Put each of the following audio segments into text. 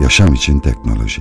Yaşam için teknoloji.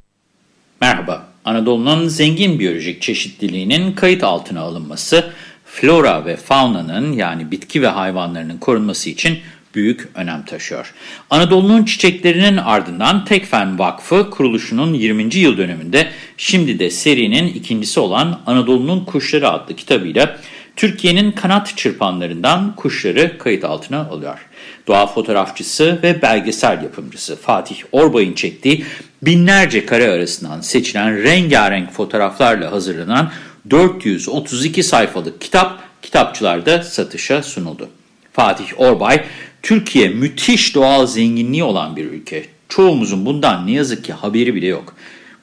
Merhaba, Anadolu'nun zengin biyolojik çeşitliliğinin kayıt altına alınması, flora ve faunanın yani bitki ve hayvanlarının korunması için büyük önem taşıyor. Anadolu'nun çiçeklerinin ardından Tekfen Vakfı kuruluşunun 20. yıl dönümünde şimdi de serinin ikincisi olan Anadolu'nun Kuşları adlı kitabıyla Türkiye'nin kanat çırpanlarından kuşları kayıt altına alıyor. Doğa fotoğrafçısı ve belgesel yapımcısı Fatih Orbay'ın çektiği binlerce kare arasından seçilen rengarenk fotoğraflarla hazırlanan 432 sayfalık kitap kitapçılarda satışa sunuldu. Fatih Orbay, Türkiye müthiş doğal zenginliği olan bir ülke. Çoğumuzun bundan ne yazık ki haberi bile yok.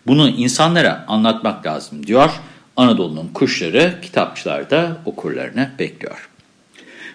Bunu insanlara anlatmak lazım diyor. Anadolu'nun kuşları kitapçılarda okurlarını bekliyor.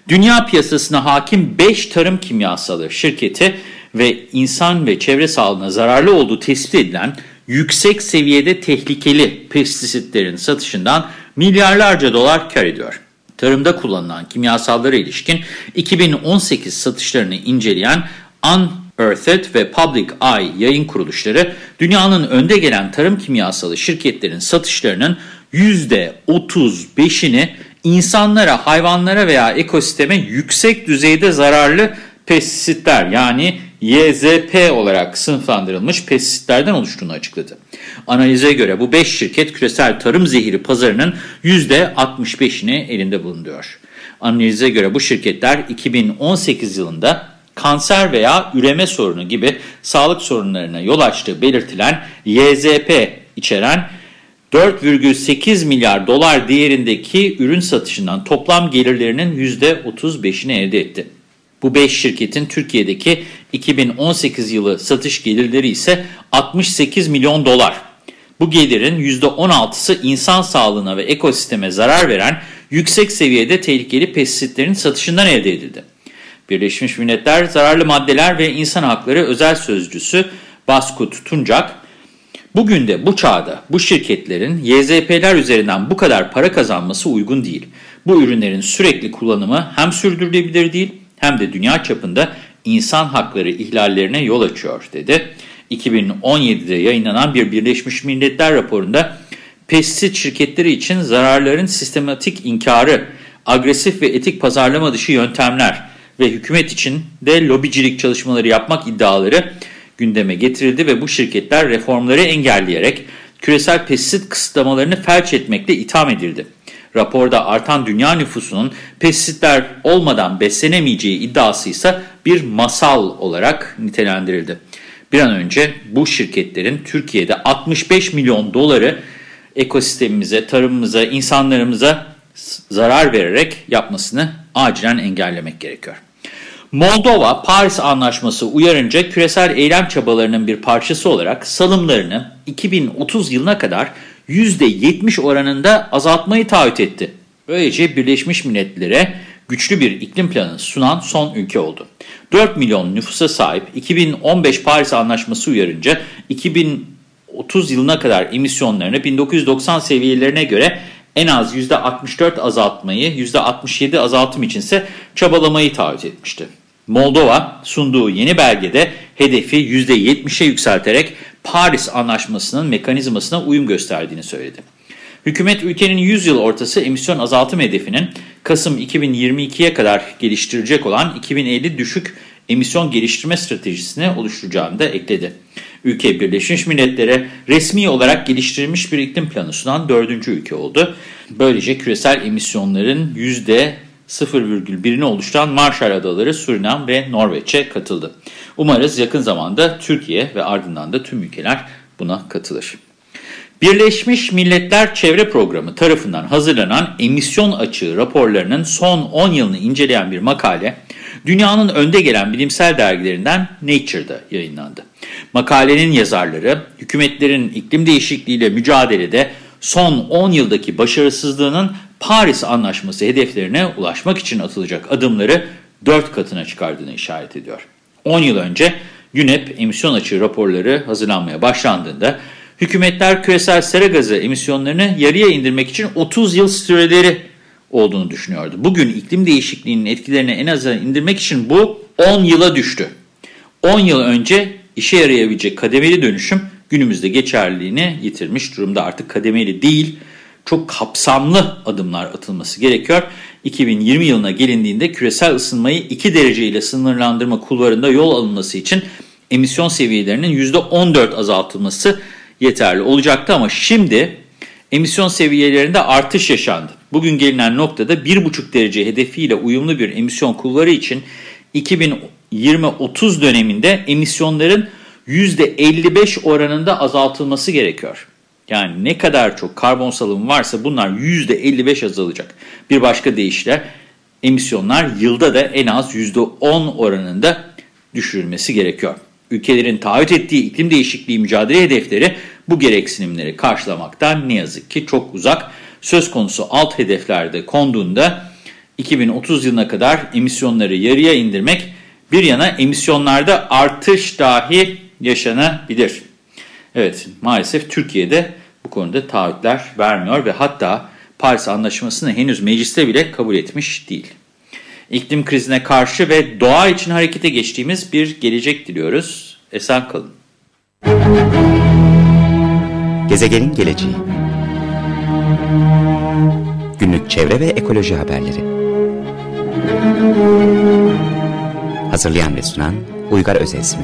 Dünya piyasasına hakim 5 tarım kimyasalı şirketi ve insan ve çevre sağlığına zararlı olduğu tespit edilen yüksek seviyede tehlikeli pestisitlerin satışından milyarlarca dolar kar ediyor. Tarımda kullanılan kimyasallara ilişkin 2018 satışlarını inceleyen Unearthed ve Public Eye yayın kuruluşları dünyanın önde gelen tarım kimyasalı şirketlerin satışlarının %35'ini insanlara, hayvanlara veya ekosisteme yüksek düzeyde zararlı pestisitler yani YZP olarak sınıflandırılmış pestisitlerden oluştuğunu açıkladı. Analize göre bu 5 şirket küresel tarım zehiri pazarının %65'ini elinde bulunuyor. Analize göre bu şirketler 2018 yılında kanser veya üreme sorunu gibi sağlık sorunlarına yol açtığı belirtilen YZP içeren 4,8 milyar dolar değerindeki ürün satışından toplam gelirlerinin %35'ini elde etti. Bu 5 şirketin Türkiye'deki 2018 yılı satış gelirleri ise 68 milyon dolar. Bu gelirin %16'sı insan sağlığına ve ekosisteme zarar veren yüksek seviyede tehlikeli pestisitlerin satışından elde edildi. Birleşmiş Milletler Zararlı Maddeler ve İnsan Hakları Özel Sözcüsü Baskut Tuncak, bugün de bu çağda bu şirketlerin YZP'ler üzerinden bu kadar para kazanması uygun değil. Bu ürünlerin sürekli kullanımı hem sürdürülebilir değil hem de dünya çapında insan hakları ihlallerine yol açıyor dedi. 2017'de yayınlanan bir Birleşmiş Milletler raporunda pestisit şirketleri için zararların sistematik inkarı, agresif ve etik pazarlama dışı yöntemler ve hükümet için de lobicilik çalışmaları yapmak iddiaları gündeme getirildi ve bu şirketler reformları engelleyerek küresel pestisit kısıtlamalarını felç etmekle itham edildi. Raporda artan dünya nüfusunun pestisitler olmadan beslenemeyeceği iddiası ise bir masal olarak nitelendirildi. Bir an önce bu şirketlerin Türkiye'de 65 milyon doları ekosistemimize, tarımımıza, insanlarımıza zarar vererek yapmasını acilen engellemek gerekiyor. Moldova, Paris Anlaşması uyarınca küresel eylem çabalarının bir parçası olarak salımlarını 2030 yılına kadar %70 oranında azaltmayı taahhüt etti. Böylece Birleşmiş Milletler'e güçlü bir iklim planı sunan son ülke oldu. 4 milyon nüfusa sahip 2015 Paris Anlaşması uyarınca 2030 yılına kadar emisyonlarını 1990 seviyelerine göre en az %64 azaltmayı, %67 azaltım içinse çabalamayı taahhüt etmişti. Moldova sunduğu yeni belgede hedefi %70'e yükselterek Paris Anlaşması'nın mekanizmasına uyum gösterdiğini söyledi. Hükümet ülkenin 100 yıl ortası emisyon azaltım hedefinin Kasım 2022'ye kadar geliştirecek olan 2050 düşük emisyon geliştirme stratejisini oluşturacağını da ekledi. Ülke Birleşmiş Milletler'e resmi olarak geliştirilmiş bir iklim planı sunan dördüncü ülke oldu. Böylece küresel emisyonların %0,1'ini oluşturan Marshall Adaları, Surinam ve Norveç'e katıldı. Umarız yakın zamanda Türkiye ve ardından da tüm ülkeler buna katılır. Birleşmiş Milletler Çevre Programı tarafından hazırlanan emisyon açığı raporlarının son 10 yılını inceleyen bir makale, dünyanın önde gelen bilimsel dergilerinden Nature'da yayınlandı. Makalenin yazarları, hükümetlerin iklim değişikliğiyle mücadelede son 10 yıldaki başarısızlığının Paris Anlaşması hedeflerine ulaşmak için atılacak adımları 4 katına çıkardığını işaret ediyor. 10 yıl önce UNEP emisyon açığı raporları hazırlanmaya başlandığında hükümetler küresel sera gazı emisyonlarını yarıya indirmek için 30 yıl süreleri olduğunu düşünüyordu. Bugün iklim değişikliğinin etkilerini en aza indirmek için bu 10 yıla düştü. 10 yıl önce işe yarayabilecek kademeli dönüşüm günümüzde geçerliliğini yitirmiş durumda. Artık kademeli değil, çok kapsamlı adımlar atılması gerekiyor. 2020 yılına gelindiğinde küresel ısınmayı 2 derece ile sınırlandırma kulvarında yol alınması için emisyon seviyelerinin %14 azaltılması yeterli olacaktı ama şimdi emisyon seviyelerinde artış yaşandı. Bugün gelinen noktada 1,5 derece hedefiyle uyumlu bir emisyon kulvarı için 2020-30 döneminde emisyonların %55 oranında azaltılması gerekiyor. Yani ne kadar çok karbon salımı varsa bunlar %55 azalacak. Bir başka deyişle emisyonlar yılda da en az %10 oranında düşürülmesi gerekiyor. Ülkelerin taahhüt ettiği iklim değişikliği mücadele hedefleri bu gereksinimleri karşılamaktan ne yazık ki çok uzak. Söz konusu alt hedeflerde konduğunda 2030 yılına kadar emisyonları yarıya indirmek bir yana emisyonlarda artış dahi yaşanabilir. Evet maalesef Türkiye'de bu konuda taahhütler vermiyor ve hatta Paris Anlaşması'nı henüz mecliste bile kabul etmiş değil. İklim krizine karşı ve doğa için harekete geçtiğimiz bir gelecek diliyoruz. Esen kalın. Gezegenin geleceği Günlük çevre ve ekoloji haberleri Hazırlayan ve sunan Uygar Özesmi